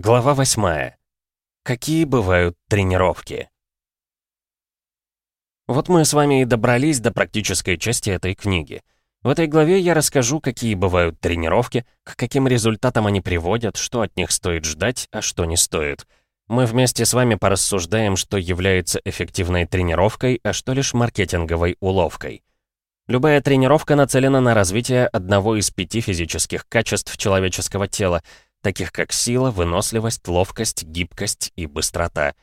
Глава 8. Какие бывают тренировки? Вот мы с вами и добрались до практической части этой книги. В этой главе я расскажу, какие бывают тренировки, к каким результатам они приводят, что от них стоит ждать, а что не стоит. Мы вместе с вами порассуждаем, что является эффективной тренировкой, а что лишь маркетинговой уловкой. Любая тренировка нацелена на развитие одного из пяти физических качеств человеческого тела — таких как сила, выносливость, ловкость, гибкость и быстрота.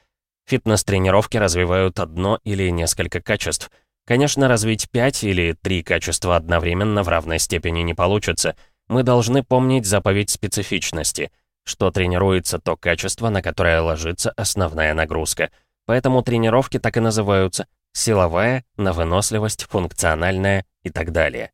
Фитнес-тренировки развивают одно или несколько качеств. Конечно, развить пять или три качества одновременно в равной степени не получится. Мы должны помнить заповедь специфичности, что тренируется то качество, на которое ложится основная нагрузка. Поэтому тренировки так и называются – силовая, на выносливость, функциональная и так далее.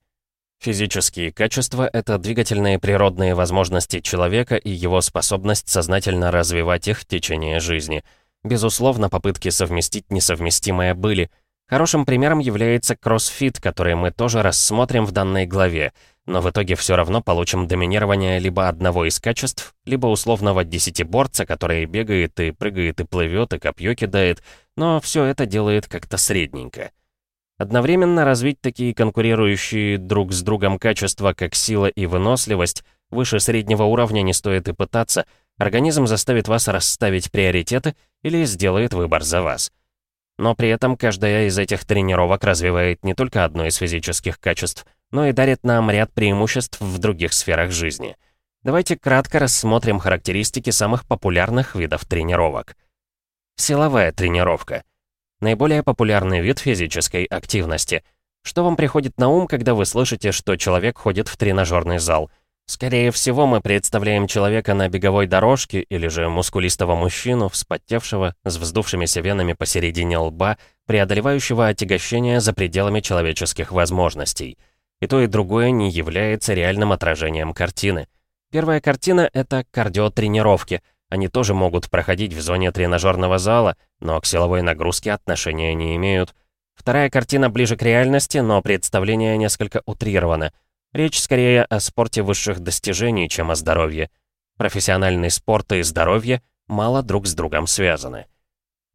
Физические качества — это двигательные природные возможности человека и его способность сознательно развивать их в течение жизни. Безусловно, попытки совместить несовместимое были. Хорошим примером является кроссфит, который мы тоже рассмотрим в данной главе, но в итоге все равно получим доминирование либо одного из качеств, либо условного десятиборца, который бегает и прыгает и плывет и копье кидает, но все это делает как-то средненько. Одновременно развить такие конкурирующие друг с другом качества, как сила и выносливость, выше среднего уровня не стоит и пытаться, организм заставит вас расставить приоритеты или сделает выбор за вас. Но при этом каждая из этих тренировок развивает не только одно из физических качеств, но и дарит нам ряд преимуществ в других сферах жизни. Давайте кратко рассмотрим характеристики самых популярных видов тренировок. Силовая тренировка — Наиболее популярный вид физической активности. Что вам приходит на ум, когда вы слышите, что человек ходит в тренажерный зал? Скорее всего, мы представляем человека на беговой дорожке или же мускулистого мужчину, вспотевшего, с вздувшимися венами посередине лба, преодолевающего отягощение за пределами человеческих возможностей. И то, и другое не является реальным отражением картины. Первая картина — это кардиотренировки — они тоже могут проходить в зоне тренажерного зала, но к силовой нагрузке отношения не имеют. Вторая картина ближе к реальности, но представление несколько утрировано. Речь скорее о спорте высших достижений, чем о здоровье. Профессиональный спорт и здоровье мало друг с другом связаны.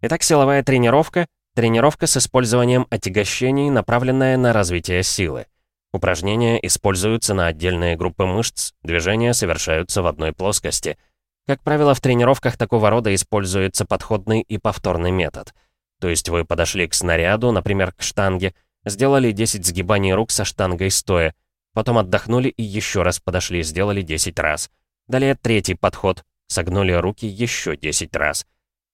Итак, силовая тренировка — тренировка с использованием отягощений, направленная на развитие силы. Упражнения используются на отдельные группы мышц, движения совершаются в одной плоскости — как правило, в тренировках такого рода используется подходный и повторный метод. То есть вы подошли к снаряду, например, к штанге, сделали 10 сгибаний рук со штангой стоя, потом отдохнули и еще раз подошли, сделали 10 раз. Далее третий подход, согнули руки еще 10 раз.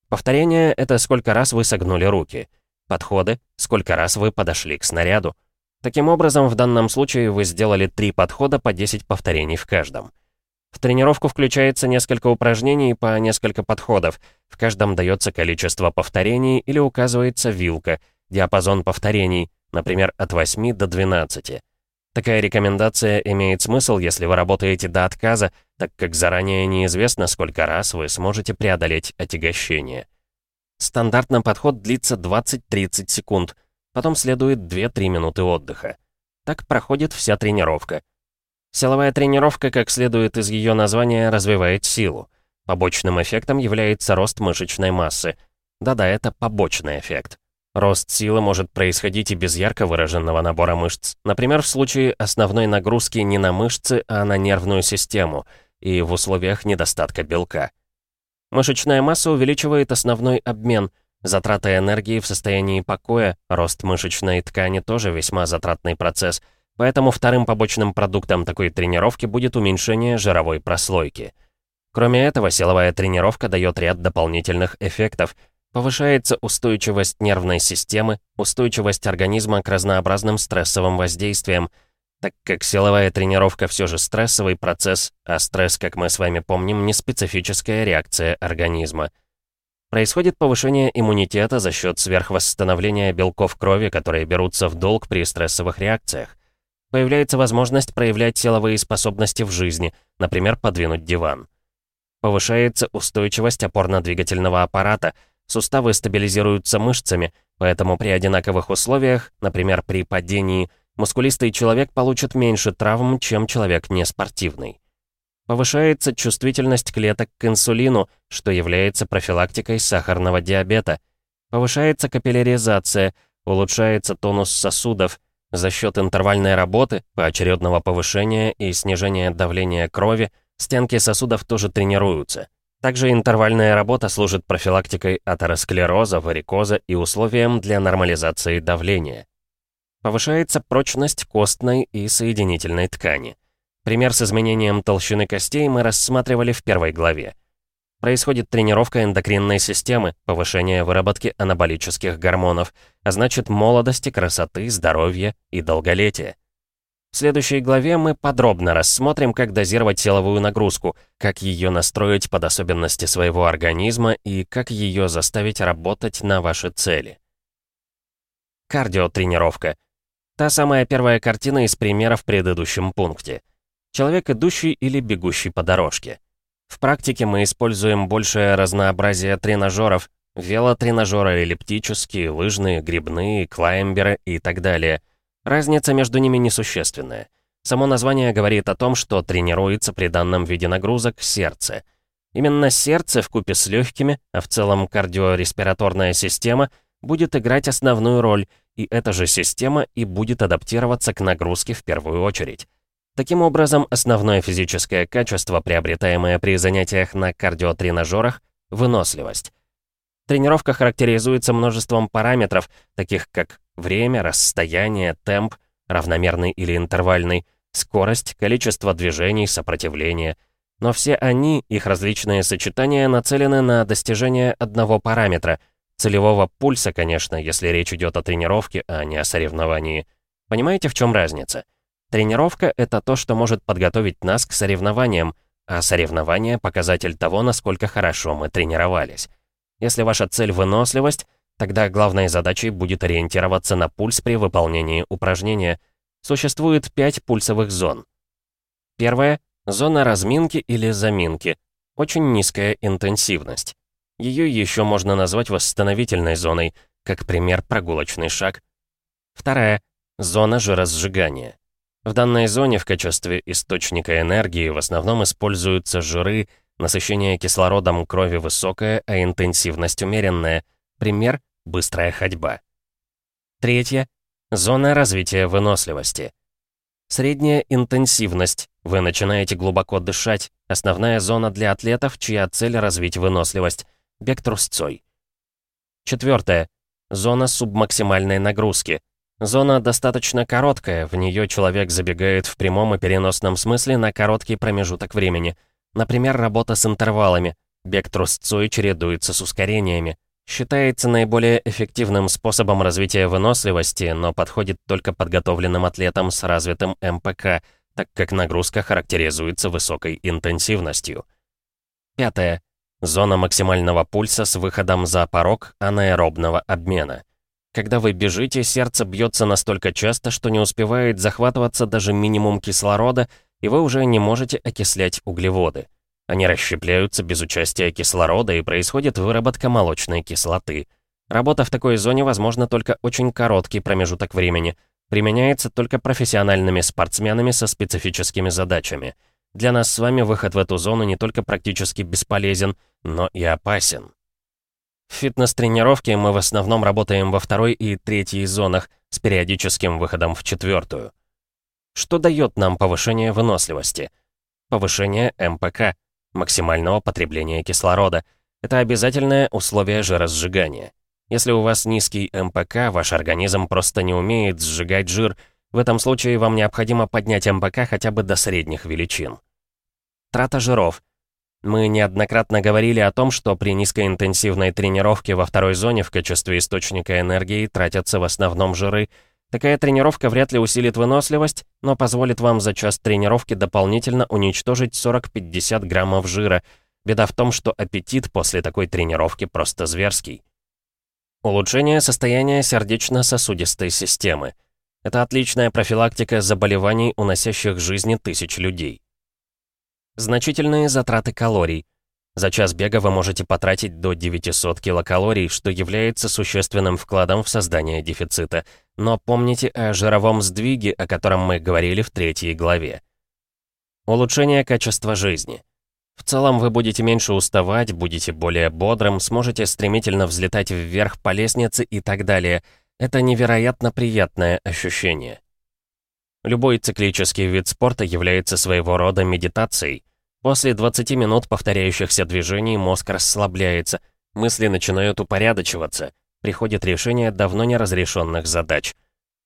Повторение — это сколько раз вы согнули руки. Подходы — сколько раз вы подошли к снаряду. Таким образом, в данном случае вы сделали 3 подхода по 10 повторений в каждом. В тренировку включается несколько упражнений по несколько подходов. В каждом дается количество повторений или указывается вилка, диапазон повторений, например, от 8 до 12. Такая рекомендация имеет смысл, если вы работаете до отказа, так как заранее неизвестно, сколько раз вы сможете преодолеть отягощение. Стандартно подход длится 20-30 секунд, потом следует 2-3 минуты отдыха. Так проходит вся тренировка. Силовая тренировка, как следует из ее названия, развивает силу. Побочным эффектом является рост мышечной массы. Да-да, это побочный эффект. Рост силы может происходить и без ярко выраженного набора мышц. Например, в случае основной нагрузки не на мышцы, а на нервную систему и в условиях недостатка белка. Мышечная масса увеличивает основной обмен. Затраты энергии в состоянии покоя, рост мышечной ткани тоже весьма затратный процесс – Поэтому вторым побочным продуктом такой тренировки будет уменьшение жировой прослойки. Кроме этого, силовая тренировка дает ряд дополнительных эффектов. Повышается устойчивость нервной системы, устойчивость организма к разнообразным стрессовым воздействиям, так как силовая тренировка все же стрессовый процесс, а стресс, как мы с вами помним, не специфическая реакция организма. Происходит повышение иммунитета за счет сверхвосстановления белков крови, которые берутся в долг при стрессовых реакциях. Появляется возможность проявлять силовые способности в жизни, например, подвинуть диван. Повышается устойчивость опорно-двигательного аппарата, суставы стабилизируются мышцами, поэтому при одинаковых условиях, например, при падении, мускулистый человек получит меньше травм, чем человек неспортивный. Повышается чувствительность клеток к инсулину, что является профилактикой сахарного диабета. Повышается капилляризация, улучшается тонус сосудов. За счет интервальной работы, поочередного повышения и снижения давления крови, стенки сосудов тоже тренируются. Также интервальная работа служит профилактикой атеросклероза, варикоза и условием для нормализации давления. Повышается прочность костной и соединительной ткани. Пример с изменением толщины костей мы рассматривали в первой главе. Происходит тренировка эндокринной системы, повышение выработки анаболических гормонов, а значит молодости, красоты, здоровья и долголетия. В следующей главе мы подробно рассмотрим, как дозировать силовую нагрузку, как ее настроить под особенности своего организма и как ее заставить работать на ваши цели. Кардиотренировка. Та самая первая картина из примера в предыдущем пункте. Человек, идущий или бегущий по дорожке. В практике мы используем большее разнообразие тренажеров, велотренажеры эллиптические, лыжные, грибные, клаймберы и так далее. Разница между ними несущественная. Само название говорит о том, что тренируется при данном виде нагрузок сердце. Именно сердце в купе с легкими, а в целом кардиореспираторная система, будет играть основную роль, и эта же система и будет адаптироваться к нагрузке в первую очередь. Таким образом, основное физическое качество, приобретаемое при занятиях на кардиотренажерах — выносливость. Тренировка характеризуется множеством параметров, таких как время, расстояние, темп, равномерный или интервальный, скорость, количество движений, сопротивление. Но все они, их различные сочетания, нацелены на достижение одного параметра — целевого пульса, конечно, если речь идет о тренировке, а не о соревновании. Понимаете, в чем разница? Тренировка — это то, что может подготовить нас к соревнованиям, а соревнование — показатель того, насколько хорошо мы тренировались. Если ваша цель — выносливость, тогда главной задачей будет ориентироваться на пульс при выполнении упражнения. Существует пять пульсовых зон. Первая — зона разминки или заминки. Очень низкая интенсивность. Ее еще можно назвать восстановительной зоной, как пример прогулочный шаг. Вторая — зона жиросжигания. В данной зоне в качестве источника энергии в основном используются жиры, насыщение кислородом крови высокое, а интенсивность умеренная. Пример – быстрая ходьба. Третье – зона развития выносливости. Средняя интенсивность. Вы начинаете глубоко дышать. Основная зона для атлетов, чья цель развить выносливость. Бег трусцой. Четвертое. Зона субмаксимальной нагрузки. Зона достаточно короткая, в нее человек забегает в прямом и переносном смысле на короткий промежуток времени. Например, работа с интервалами. Бег трусцой чередуется с ускорениями. Считается наиболее эффективным способом развития выносливости, но подходит только подготовленным атлетам с развитым МПК, так как нагрузка характеризуется высокой интенсивностью. Пятое. Зона максимального пульса с выходом за порог анаэробного обмена. Когда вы бежите, сердце бьется настолько часто, что не успевает захватываться даже минимум кислорода, и вы уже не можете окислять углеводы. Они расщепляются без участия кислорода, и происходит выработка молочной кислоты. Работа в такой зоне возможна только очень короткий промежуток времени. Применяется только профессиональными спортсменами со специфическими задачами. Для нас с вами выход в эту зону не только практически бесполезен, но и опасен. В фитнес-тренировке мы в основном работаем во второй и третьей зонах с периодическим выходом в четвертую. Что дает нам повышение выносливости? Повышение МПК, максимального потребления кислорода. Это обязательное условие жиросжигания. Если у вас низкий МПК, ваш организм просто не умеет сжигать жир. В этом случае вам необходимо поднять МПК хотя бы до средних величин. Трата жиров – мы неоднократно говорили о том, что при низкоинтенсивной тренировке во второй зоне в качестве источника энергии тратятся в основном жиры. Такая тренировка вряд ли усилит выносливость, но позволит вам за час тренировки дополнительно уничтожить 40-50 граммов жира. Беда в том, что аппетит после такой тренировки просто зверский. Улучшение состояния сердечно-сосудистой системы. Это отличная профилактика заболеваний, уносящих жизни тысяч людей. Значительные затраты калорий. За час бега вы можете потратить до 900 килокалорий, что является существенным вкладом в создание дефицита. Но помните о жировом сдвиге, о котором мы говорили в третьей главе. Улучшение качества жизни. В целом вы будете меньше уставать, будете более бодрым, сможете стремительно взлетать вверх по лестнице и так далее. Это невероятно приятное ощущение. Любой циклический вид спорта является своего рода медитацией. После 20 минут повторяющихся движений мозг расслабляется, мысли начинают упорядочиваться, приходит решение давно неразрешенных задач.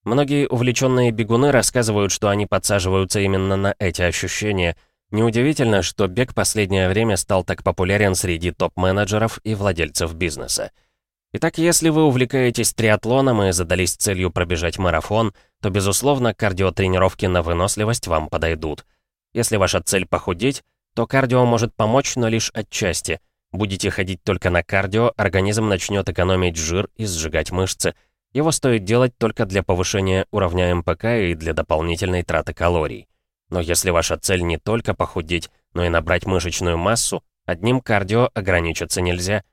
Многие увлеченные бегуны рассказывают, что они подсаживаются именно на эти ощущения. Неудивительно, что бег последнее время стал так популярен среди топ-менеджеров и владельцев бизнеса. Итак, если вы увлекаетесь триатлоном и задались целью пробежать марафон, то, безусловно, кардиотренировки на выносливость вам подойдут. Если ваша цель похудеть, то кардио может помочь, но лишь отчасти. Будете ходить только на кардио, организм начнет экономить жир и сжигать мышцы. Его стоит делать только для повышения уровня МПК и для дополнительной траты калорий. Но если ваша цель не только похудеть, но и набрать мышечную массу, одним кардио ограничиться нельзя.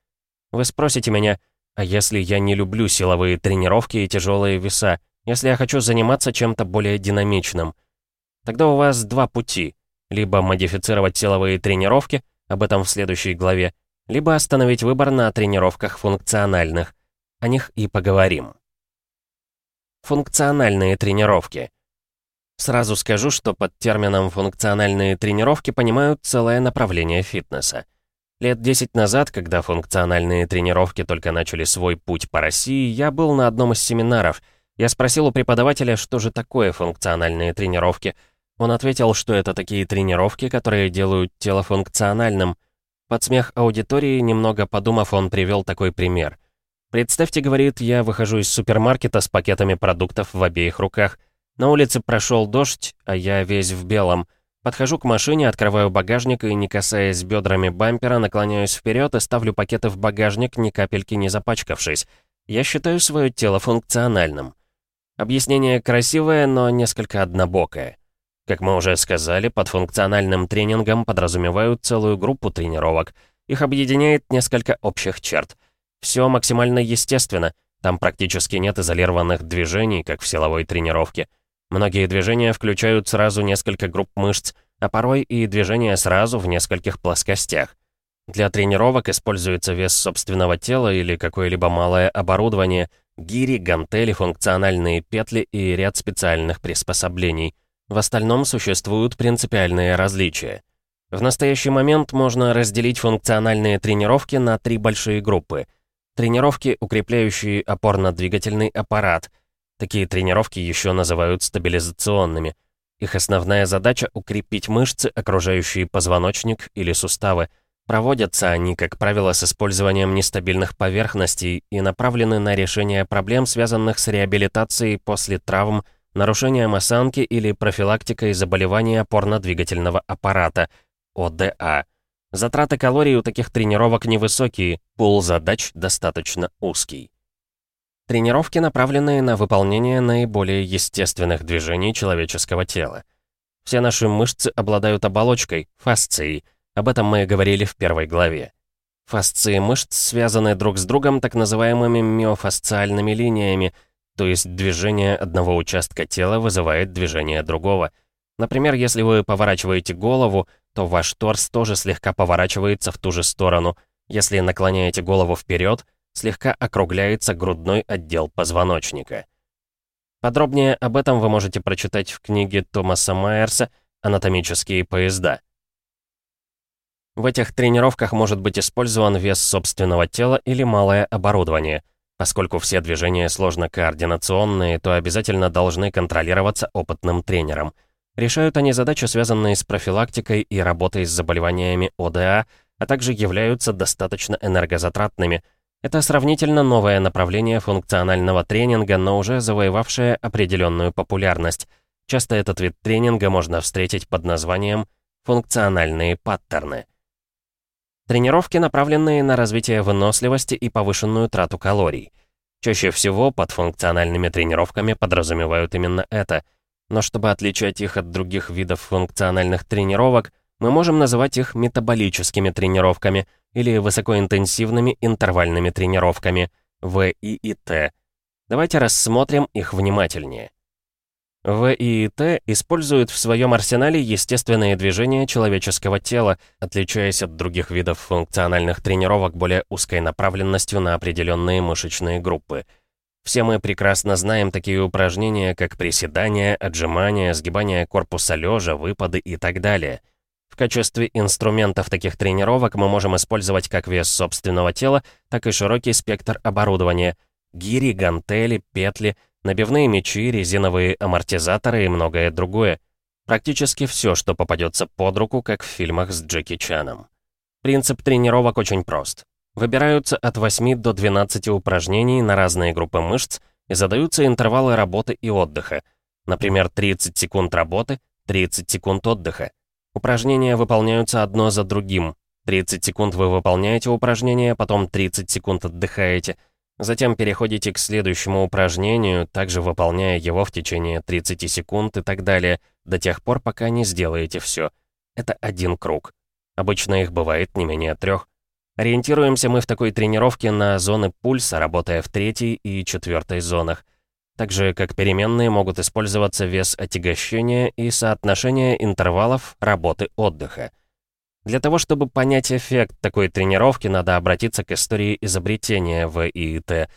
Вы спросите меня, а если я не люблю силовые тренировки и тяжелые веса, если я хочу заниматься чем-то более динамичным? Тогда у вас два пути. Либо модифицировать силовые тренировки, об этом в следующей главе, либо остановить выбор на тренировках функциональных. О них и поговорим. Функциональные тренировки. Сразу скажу, что под термином «функциональные тренировки» понимают целое направление фитнеса. Лет 10 назад, когда функциональные тренировки только начали свой путь по России, я был на одном из семинаров. Я спросил у преподавателя, что же такое функциональные тренировки. Он ответил, что это такие тренировки, которые делают тело функциональным. Под смех аудитории, немного подумав, он привел такой пример. «Представьте, — говорит, — я выхожу из супермаркета с пакетами продуктов в обеих руках. На улице прошел дождь, а я весь в белом — Подхожу к машине, открываю багажник и, не касаясь бедрами бампера, наклоняюсь вперед и ставлю пакеты в багажник, ни капельки не запачкавшись. Я считаю свое тело функциональным. Объяснение красивое, но несколько однобокое. Как мы уже сказали, под функциональным тренингом подразумевают целую группу тренировок. Их объединяет несколько общих черт. Все максимально естественно, там практически нет изолированных движений, как в силовой тренировке. Многие движения включают сразу несколько групп мышц, а порой и движения сразу в нескольких плоскостях. Для тренировок используется вес собственного тела или какое-либо малое оборудование, гири, гантели, функциональные петли и ряд специальных приспособлений. В остальном существуют принципиальные различия. В настоящий момент можно разделить функциональные тренировки на три большие группы. Тренировки, укрепляющие опорно-двигательный аппарат – Такие тренировки еще называют стабилизационными. Их основная задача — укрепить мышцы, окружающие позвоночник или суставы. Проводятся они, как правило, с использованием нестабильных поверхностей и направлены на решение проблем, связанных с реабилитацией после травм, нарушением осанки или профилактикой заболеваний опорно-двигательного аппарата, ОДА. Затраты калорий у таких тренировок невысокие, пул задач достаточно узкий. Тренировки, направленные на выполнение наиболее естественных движений человеческого тела. Все наши мышцы обладают оболочкой, фасцией. Об этом мы говорили в первой главе. Фасции мышц связаны друг с другом так называемыми миофасциальными линиями, то есть движение одного участка тела вызывает движение другого. Например, если вы поворачиваете голову, то ваш торс тоже слегка поворачивается в ту же сторону. Если наклоняете голову вперед, слегка округляется грудной отдел позвоночника. Подробнее об этом вы можете прочитать в книге Томаса Майерса «Анатомические поезда». В этих тренировках может быть использован вес собственного тела или малое оборудование. Поскольку все движения сложно координационные, то обязательно должны контролироваться опытным тренером. Решают они задачи, связанные с профилактикой и работой с заболеваниями ОДА, а также являются достаточно энергозатратными, это сравнительно новое направление функционального тренинга, но уже завоевавшее определенную популярность. Часто этот вид тренинга можно встретить под названием «функциональные паттерны». Тренировки, направленные на развитие выносливости и повышенную трату калорий. Чаще всего под функциональными тренировками подразумевают именно это. Но чтобы отличать их от других видов функциональных тренировок, мы можем называть их метаболическими тренировками – или высокоинтенсивными интервальными тренировками, ВИИТ. Давайте рассмотрим их внимательнее. ВИИТ использует в своем арсенале естественные движения человеческого тела, отличаясь от других видов функциональных тренировок более узкой направленностью на определенные мышечные группы. Все мы прекрасно знаем такие упражнения, как приседания, отжимания, сгибание корпуса лежа, выпады и так далее. В качестве инструментов таких тренировок мы можем использовать как вес собственного тела, так и широкий спектр оборудования – гири, гантели, петли – набивные мечи, резиновые амортизаторы и многое другое. Практически все, что попадется под руку, как в фильмах с Джеки Чаном. Принцип тренировок очень прост. Выбираются от 8 до 12 упражнений на разные группы мышц и задаются интервалы работы и отдыха. Например, 30 секунд работы, 30 секунд отдыха. Упражнения выполняются одно за другим. 30 секунд вы выполняете упражнение, потом 30 секунд отдыхаете – Затем переходите к следующему упражнению, также выполняя его в течение 30 секунд и так далее, до тех пор, пока не сделаете все. Это один круг. Обычно их бывает не менее трех. Ориентируемся мы в такой тренировке на зоны пульса, работая в третьей и четвертой зонах. Также как переменные могут использоваться вес отягощения и соотношение интервалов работы отдыха. Для того, чтобы понять эффект такой тренировки, надо обратиться к истории изобретения ВИИТ.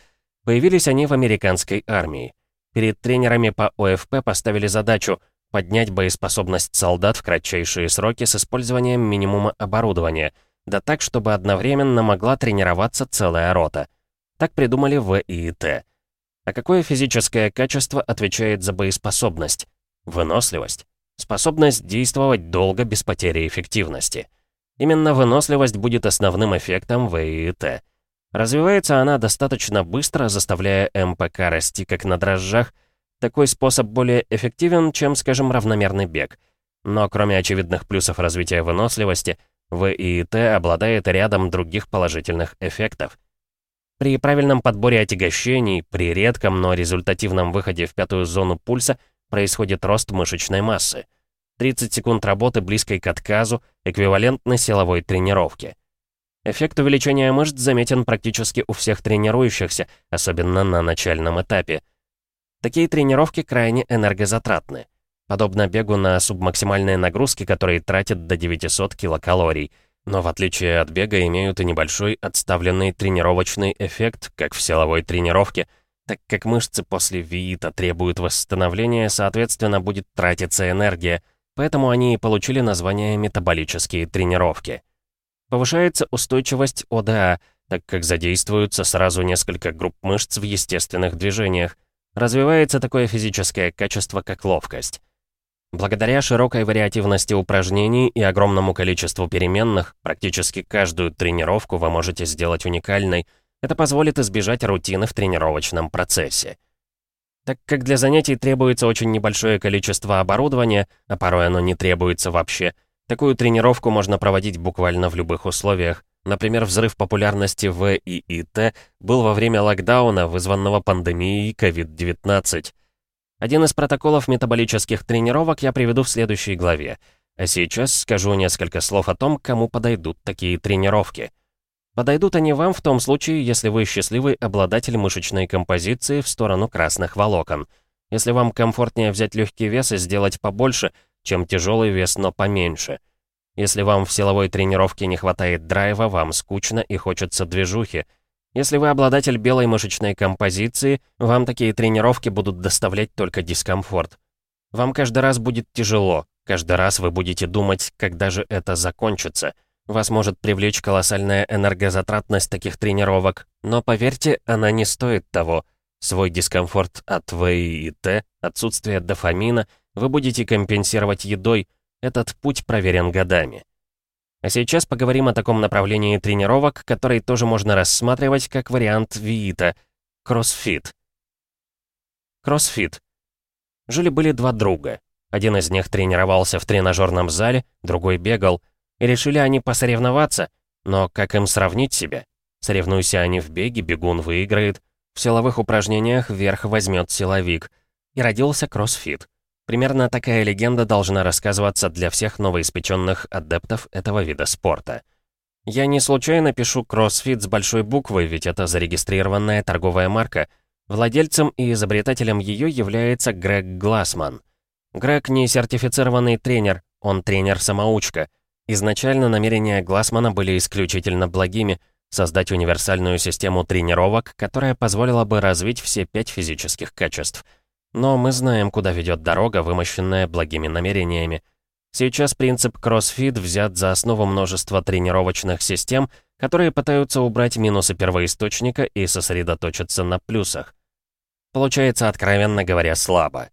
Появились они в американской армии. Перед тренерами по ОФП поставили задачу поднять боеспособность солдат в кратчайшие сроки с использованием минимума оборудования, да так, чтобы одновременно могла тренироваться целая рота. Так придумали ВИИТ. А какое физическое качество отвечает за боеспособность? Выносливость. Способность действовать долго без потери эффективности. Именно выносливость будет основным эффектом ВИИТ. Развивается она достаточно быстро, заставляя МПК расти как на дрожжах. Такой способ более эффективен, чем, скажем, равномерный бег. Но кроме очевидных плюсов развития выносливости, ВИИТ обладает рядом других положительных эффектов. При правильном подборе отягощений, при редком, но результативном выходе в пятую зону пульса происходит рост мышечной массы. 30 секунд работы, близкой к отказу, эквивалентны силовой тренировке. Эффект увеличения мышц заметен практически у всех тренирующихся, особенно на начальном этапе. Такие тренировки крайне энергозатратны. Подобно бегу на субмаксимальные нагрузки, которые тратят до 900 килокалорий. Но в отличие от бега имеют и небольшой отставленный тренировочный эффект, как в силовой тренировке, так как мышцы после ВИИТа требуют восстановления, соответственно, будет тратиться энергия – Поэтому они и получили название метаболические тренировки. Повышается устойчивость ОДА, так как задействуются сразу несколько групп мышц в естественных движениях. Развивается такое физическое качество, как ловкость. Благодаря широкой вариативности упражнений и огромному количеству переменных, практически каждую тренировку вы можете сделать уникальной. Это позволит избежать рутины в тренировочном процессе. Так как для занятий требуется очень небольшое количество оборудования, а порой оно не требуется вообще, такую тренировку можно проводить буквально в любых условиях. Например, взрыв популярности ВИИТ был во время локдауна, вызванного пандемией COVID-19. Один из протоколов метаболических тренировок я приведу в следующей главе. А сейчас скажу несколько слов о том, кому подойдут такие тренировки. Подойдут они вам в том случае, если вы счастливый обладатель мышечной композиции в сторону красных волокон. Если вам комфортнее взять легкий вес и сделать побольше, чем тяжелый вес, но поменьше. Если вам в силовой тренировке не хватает драйва, вам скучно и хочется движухи. Если вы обладатель белой мышечной композиции, вам такие тренировки будут доставлять только дискомфорт. Вам каждый раз будет тяжело, каждый раз вы будете думать, когда же это закончится — вас может привлечь колоссальная энергозатратность таких тренировок, но поверьте, она не стоит того. Свой дискомфорт от ВИИТ, отсутствие дофамина вы будете компенсировать едой. Этот путь проверен годами. А сейчас поговорим о таком направлении тренировок, который тоже можно рассматривать как вариант ВИИТа — кроссфит. Кроссфит. Жили-были два друга. Один из них тренировался в тренажерном зале, другой бегал — и решили они посоревноваться, но как им сравнить себя? Соревнуйся они в беге, бегун выиграет. В силовых упражнениях верх возьмет силовик. И родился кроссфит. Примерно такая легенда должна рассказываться для всех новоиспеченных адептов этого вида спорта. Я не случайно пишу кроссфит с большой буквы, ведь это зарегистрированная торговая марка. Владельцем и изобретателем ее является Грег Глассман. Грег не сертифицированный тренер, он тренер-самоучка. Изначально намерения Глассмана были исключительно благими — создать универсальную систему тренировок, которая позволила бы развить все пять физических качеств. Но мы знаем, куда ведет дорога, вымощенная благими намерениями. Сейчас принцип CrossFit взят за основу множества тренировочных систем, которые пытаются убрать минусы первоисточника и сосредоточиться на плюсах. Получается, откровенно говоря, слабо.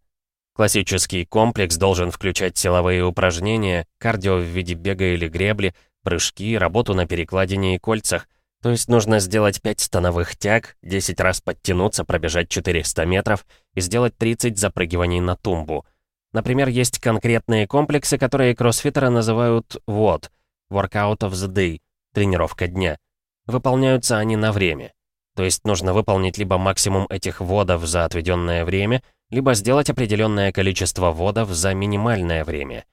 Классический комплекс должен включать силовые упражнения, кардио в виде бега или гребли, прыжки, работу на перекладине и кольцах. То есть нужно сделать 5 становых тяг, 10 раз подтянуться, пробежать 400 метров и сделать 30 запрыгиваний на тумбу. Например, есть конкретные комплексы, которые кроссфитеры называют вот Workout of the Day, тренировка дня. Выполняются они на время. То есть нужно выполнить либо максимум этих водов за отведенное время, либо сделать определенное количество водов за минимальное время.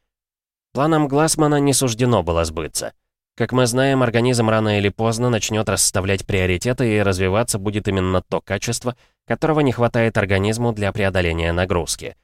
Планам Глассмана не суждено было сбыться. Как мы знаем, организм рано или поздно начнет расставлять приоритеты и развиваться будет именно то качество, которого не хватает организму для преодоления нагрузки.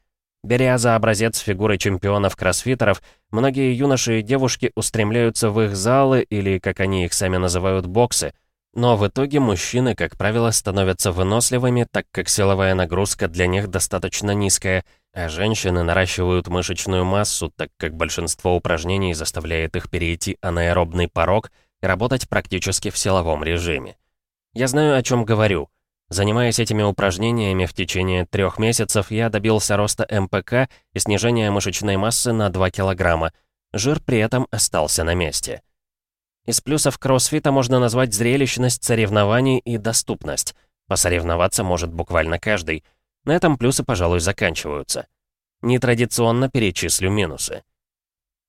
Беря за образец фигуры чемпионов-кроссфитеров, многие юноши и девушки устремляются в их залы или, как они их сами называют, боксы – но в итоге мужчины, как правило, становятся выносливыми, так как силовая нагрузка для них достаточно низкая, а женщины наращивают мышечную массу, так как большинство упражнений заставляет их перейти анаэробный порог и работать практически в силовом режиме. Я знаю, о чем говорю. Занимаясь этими упражнениями в течение трех месяцев, я добился роста МПК и снижения мышечной массы на 2 килограмма. Жир при этом остался на месте. Из плюсов кроссфита можно назвать зрелищность соревнований и доступность. Посоревноваться может буквально каждый. На этом плюсы, пожалуй, заканчиваются. Нетрадиционно перечислю минусы.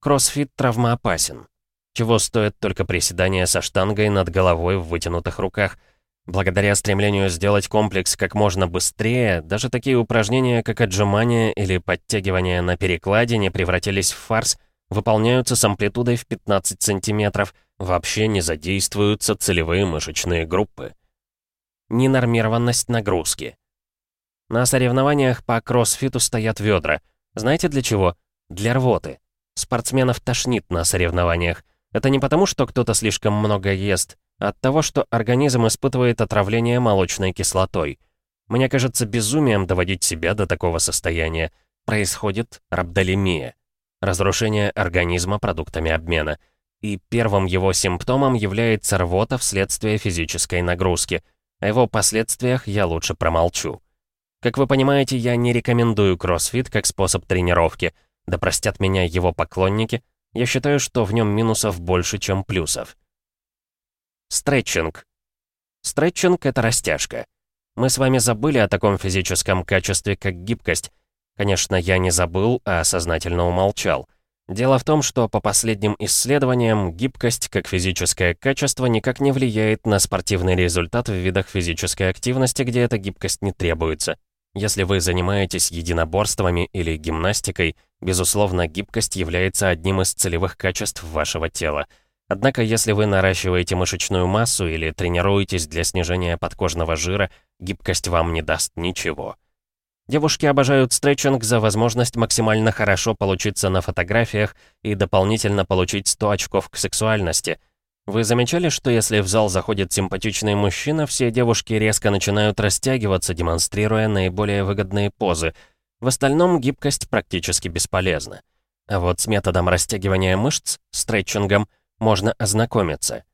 Кроссфит травмоопасен. Чего стоит только приседания со штангой над головой в вытянутых руках. Благодаря стремлению сделать комплекс как можно быстрее, даже такие упражнения, как отжимания или подтягивания на перекладине превратились в фарс, выполняются с амплитудой в 15 сантиметров – Вообще не задействуются целевые мышечные группы. Ненормированность нагрузки. На соревнованиях по кроссфиту стоят ведра. Знаете для чего? Для рвоты. Спортсменов тошнит на соревнованиях. Это не потому, что кто-то слишком много ест, а от того, что организм испытывает отравление молочной кислотой. Мне кажется безумием доводить себя до такого состояния. Происходит рабдолемия. Разрушение организма продуктами обмена – и первым его симптомом является рвота вследствие физической нагрузки. О его последствиях я лучше промолчу. Как вы понимаете, я не рекомендую кроссфит как способ тренировки. Да простят меня его поклонники, я считаю, что в нем минусов больше, чем плюсов. Стретчинг. Стретчинг — это растяжка. Мы с вами забыли о таком физическом качестве, как гибкость. Конечно, я не забыл, а сознательно умолчал. Дело в том, что по последним исследованиям гибкость как физическое качество никак не влияет на спортивный результат в видах физической активности, где эта гибкость не требуется. Если вы занимаетесь единоборствами или гимнастикой, безусловно, гибкость является одним из целевых качеств вашего тела. Однако, если вы наращиваете мышечную массу или тренируетесь для снижения подкожного жира, гибкость вам не даст ничего. Девушки обожают стретчинг за возможность максимально хорошо получиться на фотографиях и дополнительно получить 100 очков к сексуальности. Вы замечали, что если в зал заходит симпатичный мужчина, все девушки резко начинают растягиваться, демонстрируя наиболее выгодные позы. В остальном гибкость практически бесполезна. А вот с методом растягивания мышц, стретчингом, можно ознакомиться.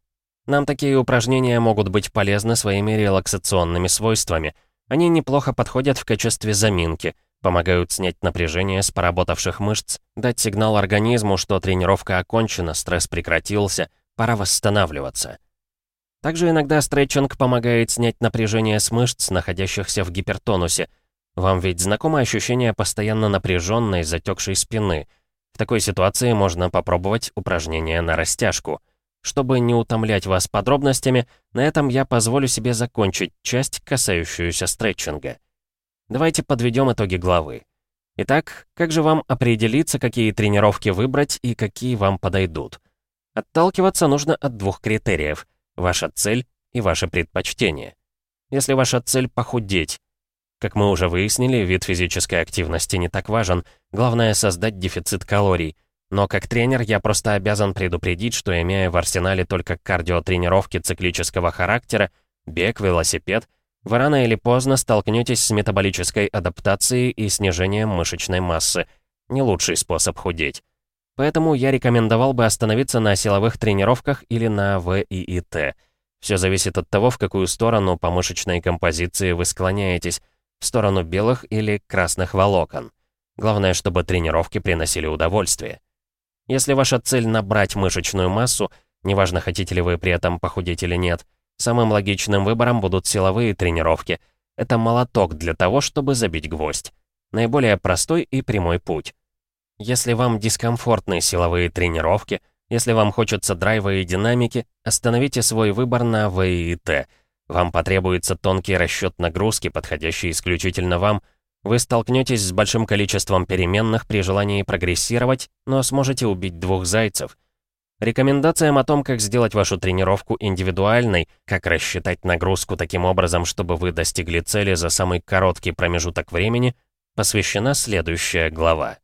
Нам такие упражнения могут быть полезны своими релаксационными свойствами – они неплохо подходят в качестве заминки, помогают снять напряжение с поработавших мышц, дать сигнал организму, что тренировка окончена, стресс прекратился, пора восстанавливаться. Также иногда стретчинг помогает снять напряжение с мышц, находящихся в гипертонусе. Вам ведь знакомо ощущение постоянно напряженной, затекшей спины. В такой ситуации можно попробовать упражнение на растяжку — чтобы не утомлять вас подробностями, на этом я позволю себе закончить часть, касающуюся стретчинга. Давайте подведем итоги главы. Итак, как же вам определиться, какие тренировки выбрать и какие вам подойдут? Отталкиваться нужно от двух критериев – ваша цель и ваше предпочтение. Если ваша цель похудеть, Как мы уже выяснили, вид физической активности не так важен, главное создать дефицит калорий. Но как тренер я просто обязан предупредить, что имея в арсенале только кардиотренировки циклического характера, бег, велосипед, вы рано или поздно столкнетесь с метаболической адаптацией и снижением мышечной массы. Не лучший способ худеть. Поэтому я рекомендовал бы остановиться на силовых тренировках или на ВИИТ. Все зависит от того, в какую сторону по мышечной композиции вы склоняетесь, в сторону белых или красных волокон. Главное, чтобы тренировки приносили удовольствие. Если ваша цель набрать мышечную массу, неважно, хотите ли вы при этом похудеть или нет, самым логичным выбором будут силовые тренировки. Это молоток для того, чтобы забить гвоздь. Наиболее простой и прямой путь. Если вам дискомфортны силовые тренировки, если вам хочется драйва и динамики, остановите свой выбор на ВИТ. Вам потребуется тонкий расчет нагрузки, подходящий исключительно вам. Вы столкнетесь с большим количеством переменных при желании прогрессировать, но сможете убить двух зайцев. Рекомендациям о том, как сделать вашу тренировку индивидуальной, как рассчитать нагрузку таким образом, чтобы вы достигли цели за самый короткий промежуток времени, посвящена следующая глава.